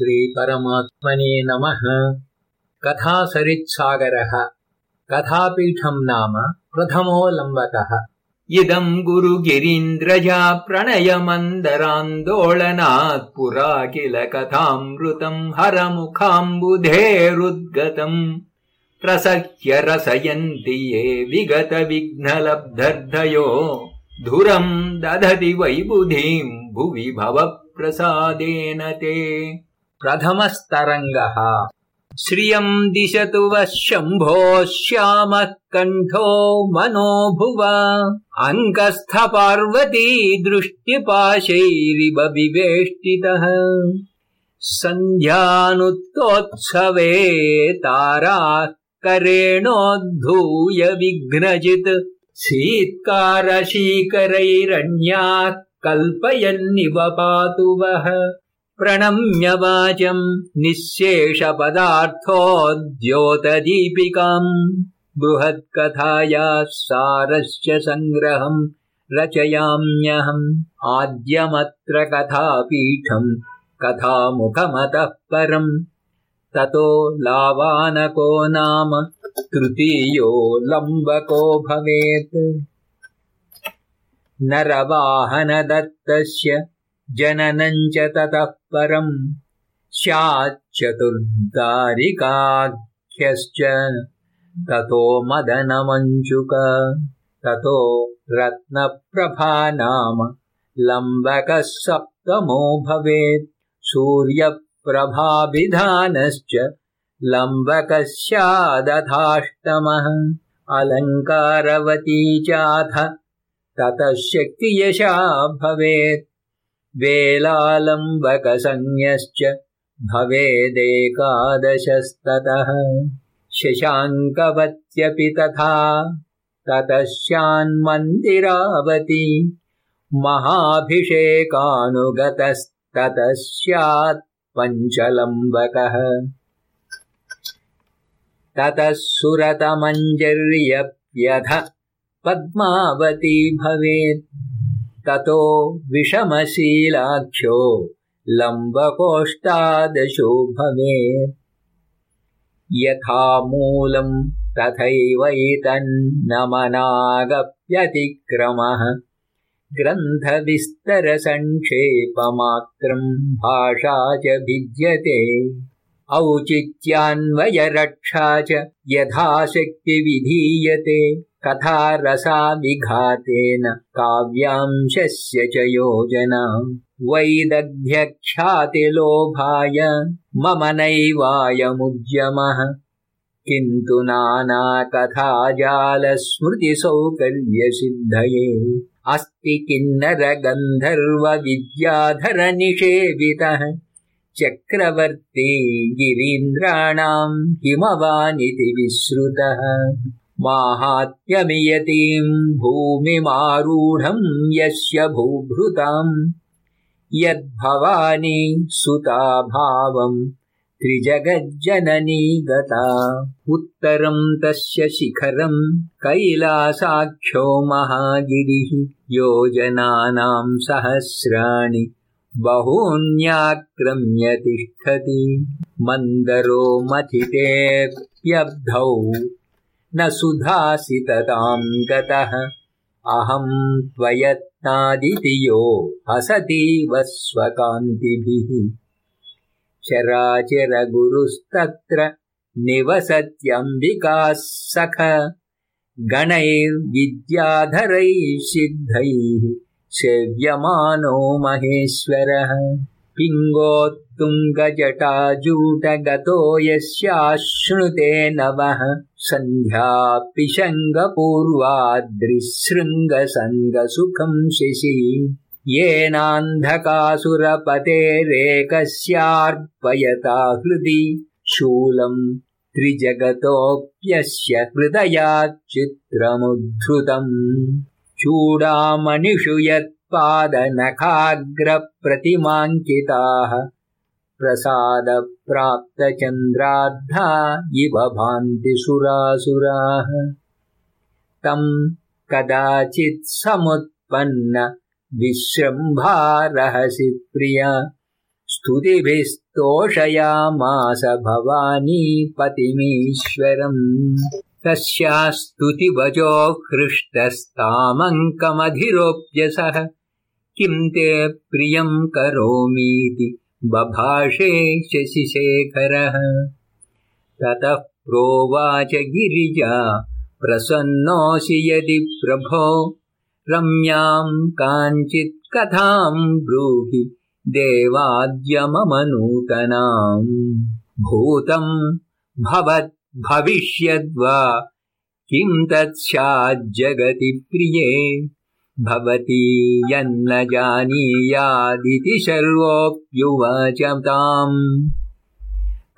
श्रीपरमात्मने नमः। कथासरित्सागरः। कथापीठम् नाम प्रथमोऽलम्बकः। इदम् गुरुगिरीन्द्रजा प्रणयमन्दरान्दोलनात् पुरा किल कथामृतम् हरमुखाम्बुधेरुद्गतम्। प्रसह्य रसयन्ति ये विगतविघ्नलब्धर्धयो। धुरम् दधति वैबुधिम् भुवि भवप्रसादेन ते प्रथमस्तरङ्गः। श्रियम् दिशतु वः शम्भोः श्यामः कण्ठो मनो भुव अङ्कस्थ पार्वती दृष्टिपाशैरिव विवेष्टितः। सन्ध्यानुत्तोत्सवे ताराः करेणोद्धूय विघ्नजित्। शीत्कारशीकरैरण्याः कल्पयन्निव पातु वः प्रणम्य वाचम् निःशेषपदार्थोद्योतदीपिकाम् बृहत्कथायाः सारस्य सङ्ग्रहम् रचयाम्यहम् आद्यमत्र कथापीठम् कथामुखमतः परम्। ततो लावानको नाम तृतीयो लम्बको भवेत्। नरवाहनदत्तस्य जननम् च ततः परम् स्याच्चतुर्दारिकाख्यश्च ततो मदनमञ्चुक ततो रत्नप्रभा नाम लम्बकः सप्तमो भवेत्। सूर्यप्रभाभिधानश्च लम्बकः स्यादथाष्टमः अलङ्कारवती चाथ ततः शक्तियशा भवेत् वेलालम्बकसंज्ञश्च भवेदेकादशस्ततः। शशाङ्कवत्यपि तथा। ततः स्यान्मन्दिरावती महाभिषेकानुगतस्ततः स्यात् पञ्चलम्बकः। ततः सुरतमञ्जर्यप्यथ पद्मावती भवेत् ततो विषमशीलाख्यो लम्बकोष्टादशो भवेत् यथा मूलम् तथैवैतन्नमनागप्यतिक्रमः ग्रन्थविस्तरसङ्क्षेपमात्रम् भाषा च भिद्यते। औचित्यान्वयरक्षा च यथाशक्तिविधीयते कथा रसाविघातेन काव्यांशस्य च योजना वैदग्ध्यख्यातिलोभाय मम नैवायमुद्यमः। किन्तु नानाकथाजालस्मृतिसौकर्यसिद्धये अस्ति किन्नरगन्धर्वविद्याधरनिषेवितः। चक्रवर्ती गिरीन्द्राणाम् हिमवानिति विश्रुतः माहात्म्यमियतीम् भूमिमारूढम् यस्य भूभृताम् यद्भवानी सुता भावम् त्रिजगज्जननी गता। उत्तरम् तस्य शिखरम् कैलासाख्यो महागिरिः योजनानाम् सहस्राणि बहून्याक्रम्य तिष्ठति मन्दरो मथितेऽप्यब्धौ न सुधासितताम् गतः। अहम् त्वयत्नादिति यो हसतीव स्वकान्तिभिः। चराचरगुरुस्तत्र निवसत्यम्बिकाः सख। गणैर्विद्याधरैः सिद्धैः सेव्यमानो महेश्वरः पिङ्गोत्तुङ्गजटाजूटगतो यस्याश्नुते नवः सन्ध्यापिशङ्गपूर्वाद्रिशृङ्गसङ्गसुखम् शिशि। येनान्धकासुरपतेरेकस्यार्पयता हृदि। शूलम् त्रिजगतोऽप्यस्य हृदयाच्चित्रमुद्धृतम्। चूडामणिषु यत्पादनखाग्रप्रतिमाङ्किताः प्रसादप्राप्तचन्द्रार्धा इव भान्ति सुरासुराः। तम् कदाचित् समुत्पन्न विश्रम्भा रहसि प्रिया। स्तुतिभिस्तोषयामास भवानी पतिमीश्वरम्। तस्या स्तुतिवचो हृष्टस्तामङ्कमधिरोप्य सः किम् ते प्रियम् करोमीति? बभाषे शशिशेखरः। ततः प्रोवाच गिरिजा प्रसन्नोऽसि यदि प्रभो। रम्याम् काञ्चित् कथाम् ब्रूहि देवाद्य मम नूतनाम् भूतम् भवत् भविष्यद्वा किम् तत् स्याज्जगति प्रिये भवती यन्न जानीयादिति सर्वोऽप्युवाच ताम्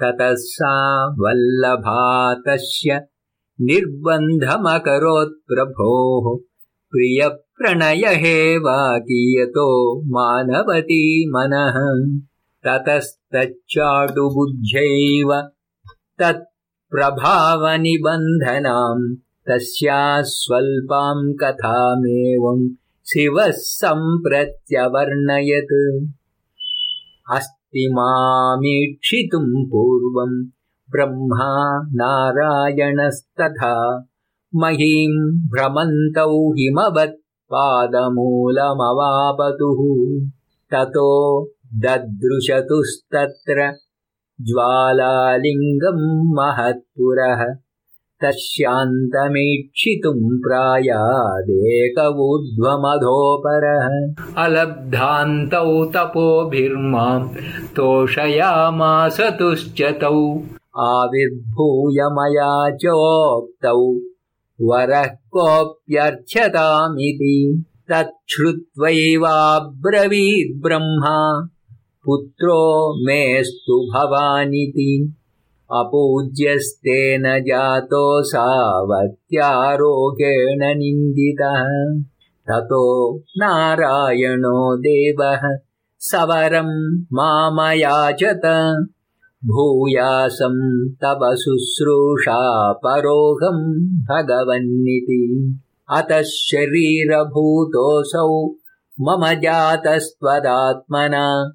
ततः सा वल्लभा तस्य निर्बन्धमकरोत् प्रभोः। प्रियप्रणयहेवाकीयतो मानवती मनः। ततस्तच्चाटुबुद्ध्यैव तत्प्रभावनिबन्धनाम् तस्याः स्वल्पाम् कथामेवम् शिवः सम्प्रत्यवर्णयत्। अस्ति मामीक्षितुम् पूर्वम् ब्रह्मा नारायणस्तथा महीम् भ्रमन्तौ हिमवत् पादमूलमवापतुः ततो ददृशतुस्तत्र ज्वालालिङ्गम् महत्पुरः तस्यान्तमीक्षितुम् प्रायादेक ऊर्ध्वमधोपरः अलब्धान्तौ तपोभिर्माम् तोषयामास तुश्च तौ आविर्भूय मया चोक्तौ वरः कोऽप्यर्च्यतामिति तच्छ्रुत्वैवाब्रवीद् ब्रह्मा पुत्रो मेऽस्तु भवानिति अपूज्यस्तेन जातोऽसावत्यारोगेण निन्दितः। ततो नारायणो देवः सवरम् मामयाचत। भूयासम् तव शुश्रूषा परोहम् भगवन्निति। अतः शरीरभूतोऽसौ मम जातस्त्वदात्मना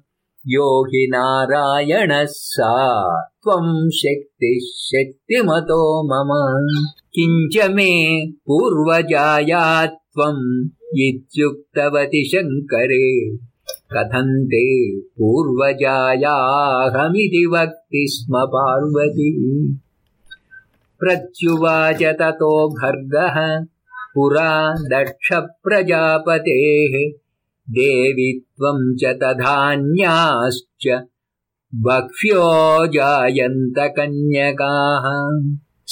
यो हि नारायणः सा त्वम् शक्तिः शक्तिमतो मम। किञ्च मे पूर्वजाया त्वम् इत्युक्तवति शङ्करे। कथम् ते पूर्वजायाहमिति वक्ति स्म पार्वती। प्रत्युवाच ततो भर्गः पुरा दक्षप्रजापतेः देवि त्वम् च तधान्याश्च बह्व्यो जायन्त कन्यकाः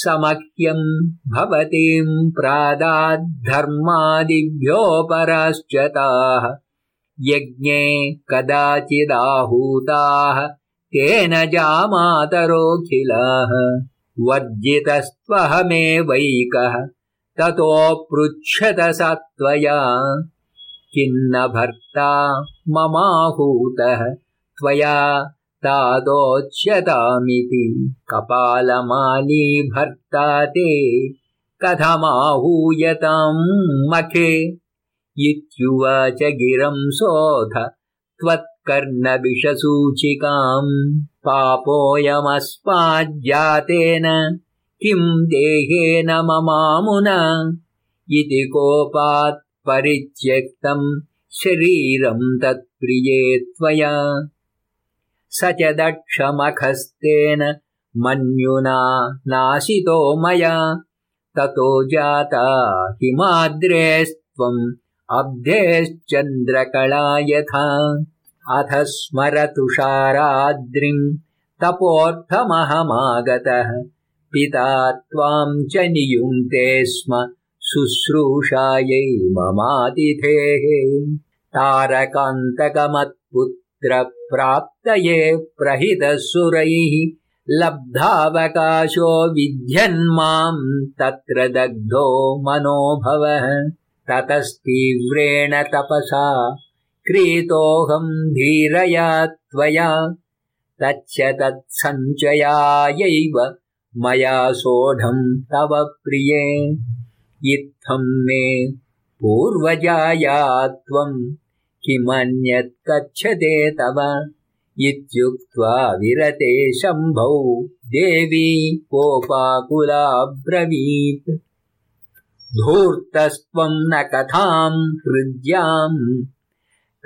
समह्यम् भवतीम् प्रादाद्धर्मादिभ्योऽपराश्च ताः यज्ञे कदाचिदाहूताः तेन जामातरोऽखिलाः। वर्जितस्त्वहमेवैकः ततोऽपृच्छत स त्वया किन्न भर्ता ममाहूतः त्वया तादोच्यतामिति कपालमाली भर्ता ते कथमाहूयताम् मखे। इत्युवाच गिरम् सोऽथ त्वत्कर्णविषसूचिकाम् पापोऽयमस्माज्जातेन किम् देहेन ममामुना। इति कोपात् परित्यक्तम् शरीरम् तत्प्रिये त्वया। स च दक्षमखस्तेन मन्युना नाशितो मया। ततो जाता हिमाद्रेस्त्वम् अब्धेश्चन्द्रकला यथा अथ स्मरतुषाराद्रिम् तपोर्थमहमागतः। पिता त्वाम् च नियुङ्क्ते स्म शुश्रूषायै ममातिथेः तारकान्तकमत्पुत्रप्राप्तये प्रहितसुरैः लब्धावकाशो विध्यन्माम् तत्र दग्धो मनोभवः ततस्तीव्रेण तपसा क्रीतोऽहम् धीरया त्वया तच्च तत्सञ्चयायैव मया सोढम् तव प्रिये इत्थम् मे पूर्वजाया त्वम् किमन्यत् कच्छते तव इत्युक्त्वा विरते शम्भौ देवी कोपाकुलाब्रवीत्। धूर्तस्त्वम् न कथाम् हृद्याम्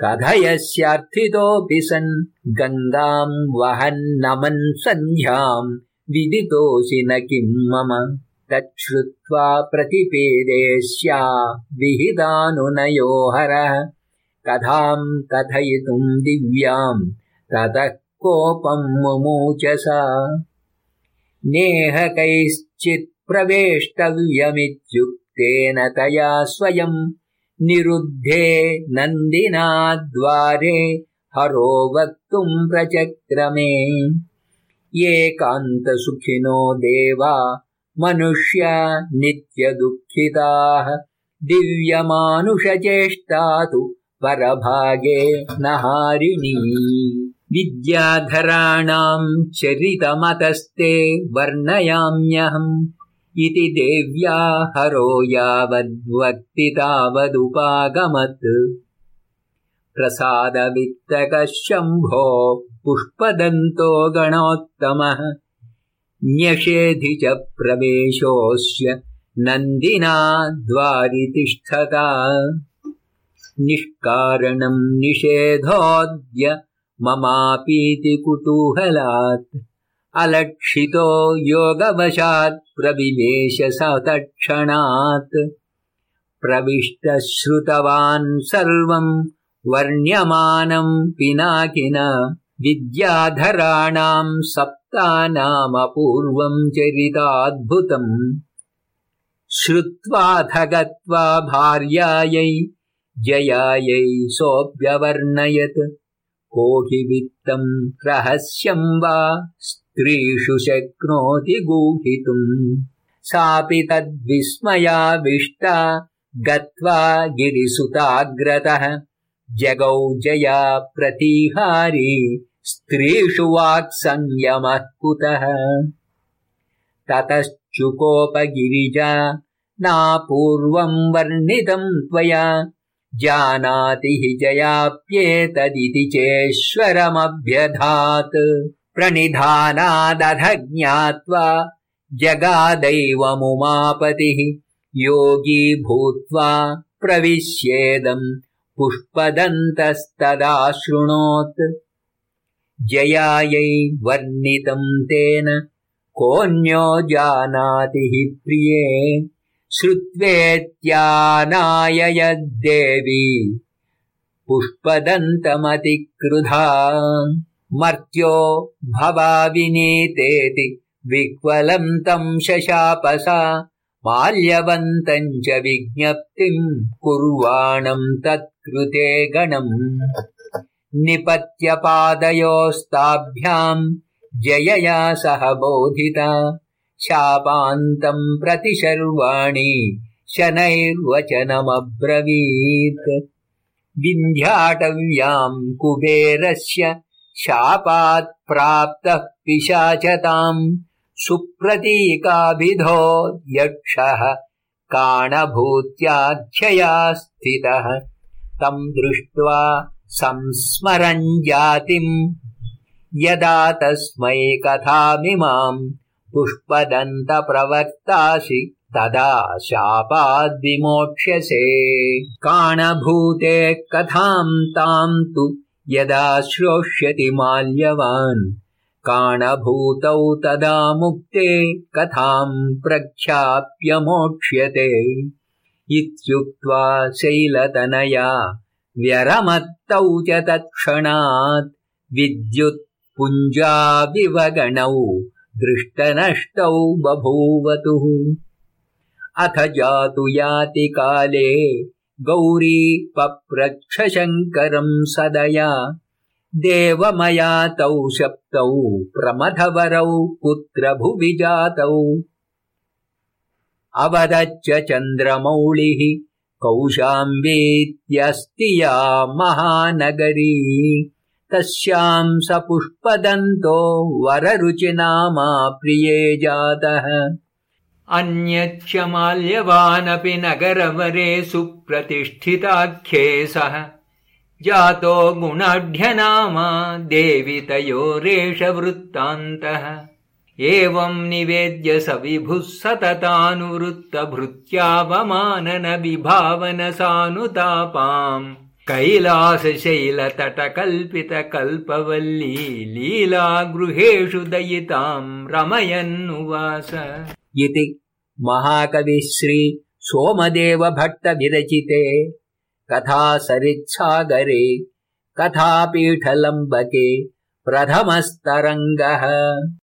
कथयस्यार्थितोऽपि सन् गङ्गाम् वहन्नमन् सन्ध्याम् विदितोऽसि न किम् मम तच्छ्रुत्वा प्रतिपेदेष्या विहितानुनयो हरः कथाम् कथयितुम् दिव्याम् ततः कोपम् मुमूचसा। नेह कैश्चित् प्रवेष्टव्यमित्युक्तेन तया स्वयम् निरुद्धे नन्दिना द्वारे हरो वक्तुम् प्रचक्रमे। एकान्तसुखिनो देवा मनुष्या नित्यदुःखिताः दिव्यमानुषचेष्टा तु परभागे न हारिणी विद्याधराणाम् चरितमतस्ते वर्णयाम्यहम् इति देव्या हरो यावद्वक्ति तावदुपागमत् प्रसादवित्तकः शम्भो पुष्पदन्तो गणोत्तमः न्यषेधि च प्रवेशोऽस्य नन्दिना द्वारि तिष्ठता निष्कारणम् निषेधोऽद्य ममापीति कुतूहलात्। अलक्षितो योगवशात् प्रविवेश स तत्क्षणात्। प्रविष्टः श्रुतवान् सर्वम् वर्ण्यमानम् पिनाकिन विद्याधराणाम् सप्तानामपूर्वम् चरिताद्भुतम्। श्रुत्वाथ गत्वा भार्यायै जयायै सोऽप्यवर्णयत्। को हि वित्तम् रहस्यम् वा स्त्रीषु शक्नोति गूहितुम्। सापि तद्विस्मयाविष्टा गत्वा गिरिसुताग्रतः। जगौ जया प्रतीहारी स्त्रीषु वाक्संयमः कुतः? ततश्चुकोपगिरिजा नापूर्वम् वर्णितम् त्वया जानाति हि जयाप्येतदिति चेश्वरमभ्यधात्। प्रणिधानादध ज्ञात्वा जगादैवमुमापतिः योगी भूत्वा प्रविश्येदम् पुष्पदन्तस्तदा शृणोत् जयायै वर्णितम् तेन। कोऽन्यो जानाति हि प्रिये। श्रुत्वेत्यानाययद्देवी। पुष्पदन्तमतिक्रुधा। मर्त्यो भवाविनीतेति विह्वलम् तम् शशापसा। माल्यवन्तम् च विज्ञप्तिम् कुर्वाणम् तत्कृते गणम् निपत्यपादयोस्ताभ्याम् जयया सह बोधिता। शापान्तम् प्रति शर्वाणि शनैर्वचनमब्रवीत्। विन्ध्याटव्याम् कुबेरस्य शापात् प्राप्तः पिशाचताम् सुप्रतीकाभिधो यक्षः काणभूत्याख्यया स्थितः। तम् दृष्ट्वा संस्मरन् जातिम्। यदा तस्मै कथामिमाम् पुष्पदन्तप्रवक्तासि तदा शापाद्विमोक्ष्यसे काणभूते कथाम् ताम् तु यदा श्रोष्यति माल्यवान्। काणभूतौ तदा मुक्ते कथाम् प्रख्याप्य मोक्ष्यते। इत्युक्त्वा शैलतनया व्यरमत्तौ च तत्क्षणात् विद्युत्पुञ्जाविवगणौ दृष्टनष्टौ बभूवतुः। अथ जातु याति काले गौरी पप्रच्छ शङ्करम् सदया। देवमया तौ शप्तौ प्रमथवरौ कुत्र भुवि जातौ अवदच्च चन्द्रमौळिः कौशाम्बीत्यस्ति या महानगरी। तस्याम् स पुष्पदन्तो वररुचिनामा प्रिये जातः। अन्यच्च माल्यवानपि नगरवरे सुप्रतिष्ठिताख्ये सः जातो गुणाढ्यनामा देवि तयोरेष वृत्तान्तः एवम् निवेद्य स विभुः सानुतापाम् कैलासशैलतटकल्पितकल्पवल्ली लीला गृहेषु दयिताम् रमयन्नुवास। इति महाकविश्री सोमदेव भट्टविरचिते कथा सरित्सागरे कथापीठलम्बके प्रथमस्तरङ्गः